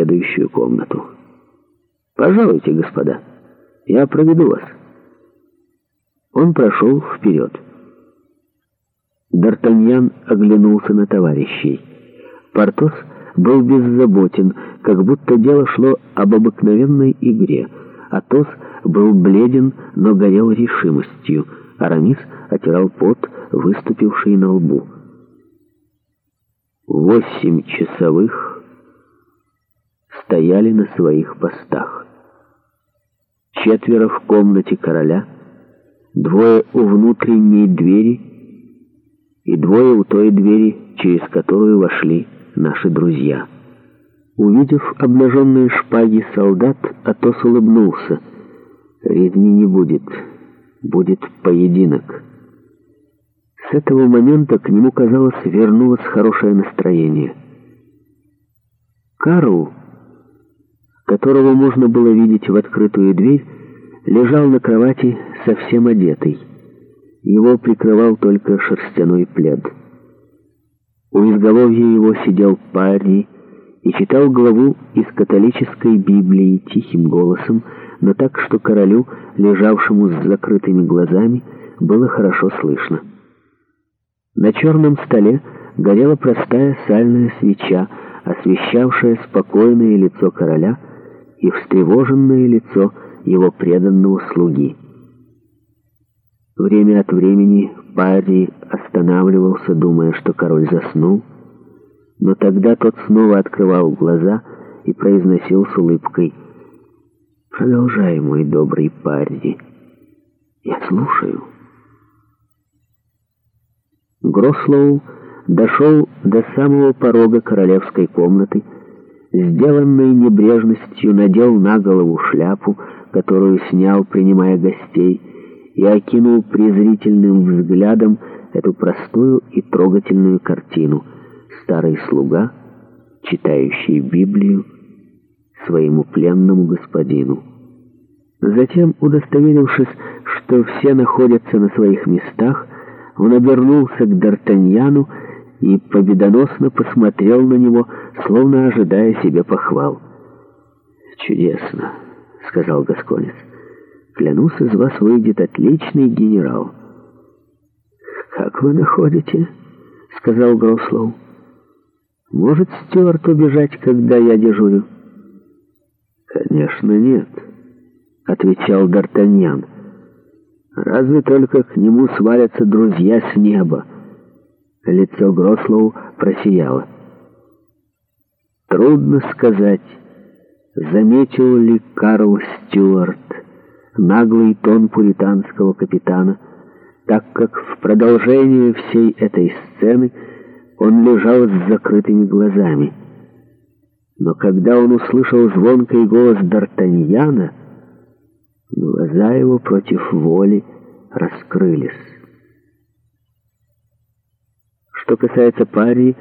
следующую комнату. «Пожалуйте, господа, я проведу вас». Он прошел вперед. Д'Артаньян оглянулся на товарищей. Портос был беззаботен, как будто дело шло об обыкновенной игре. Атос был бледен, но горел решимостью. Арамис отирал пот, выступивший на лбу. Восемь часовых стояли на своих постах. Четверо в комнате короля, двое у внутренней двери и двое у той двери, через которую вошли наши друзья. Увидев обнаженные шпаги солдат, Атос улыбнулся. «Резни не будет. Будет поединок». С этого момента к нему, казалось, вернулось хорошее настроение. Карл которого можно было видеть в открытую дверь, лежал на кровати совсем одетый. Его прикрывал только шерстяной плед. У изголовья его сидел парень и читал главу из католической Библии тихим голосом, но так, что королю, лежавшему с закрытыми глазами, было хорошо слышно. На черном столе горела простая сальная свеча, освещавшая спокойное лицо короля — и встревоженное лицо его преданного слуги. Время от времени Парри останавливался, думая, что король заснул, но тогда тот снова открывал глаза и произносил с улыбкой «Продолжай, мой добрый Парри, я слушаю». Грослоу дошел до самого порога королевской комнаты, сделанной небрежностью надел на голову шляпу, которую снял, принимая гостей, и окинул презрительным взглядом эту простую и трогательную картину. Старый слуга, читающий Библию своему пленному господину. Затем, удостоверившись, что все находятся на своих местах, он обернулся к Д'Артаньяну и победоносно посмотрел на него, словно ожидая себе похвал. «Чудесно», — сказал Гасконец. «Клянусь, из вас выйдет отличный генерал». «Как вы находите?» — сказал Грослоу. «Может, Стюарт убежать, когда я дежурю?» «Конечно нет», — отвечал Д'Артаньян. «Разве только к нему свалятся друзья с неба?» Лицо Грослоу просияло. Трудно сказать, заметил ли Карл Стюарт наглый тон пуританского капитана, так как в продолжение всей этой сцены он лежал с закрытыми глазами. Но когда он услышал звонкий голос Д'Артаньяна, глаза его против воли раскрылись. Что касается пари,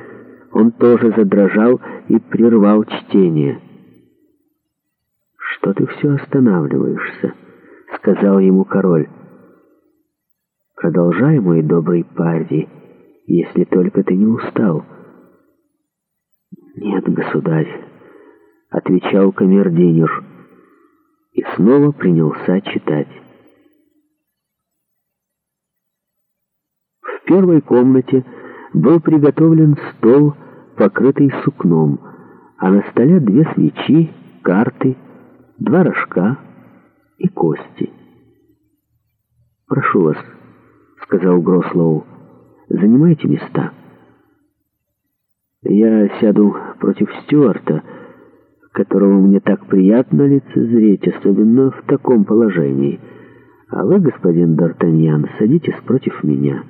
он тоже задрожал и прервал чтение. «Что ты все останавливаешься?» — сказал ему король. «Продолжай, мой добрый пари, если только ты не устал». «Нет, государь», — отвечал камердинер и снова принялся читать. В первой комнате был приготовлен стол, покрытый сукном, а на столе две свечи, карты, два рожка и кости. «Прошу вас», — сказал Грослоу, — «занимайте места». «Я сяду против Стюарта, которого мне так приятно лицезреть, особенно в таком положении. А вы, господин Д'Артаньян, садитесь против меня».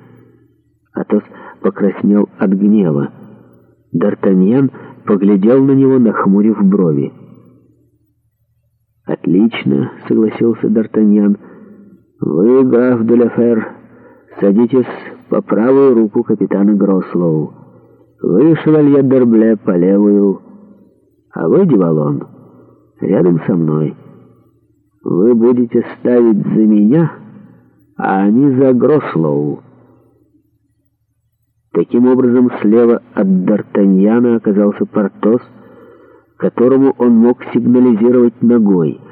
Атос покраснел от гнева. Д'Артаньян поглядел на него, нахмурив брови. «Отлично», — согласился Д'Артаньян. «Вы, граф Деляфер, садитесь по правую руку капитана Грослоу. Вы, шевалье Дербле, по левую. А вы, Дивалон, рядом со мной. Вы будете ставить за меня, а они за Грослоу». Таким образом, слева от Д'Артаньяна оказался Портос, которому он мог сигнализировать ногой —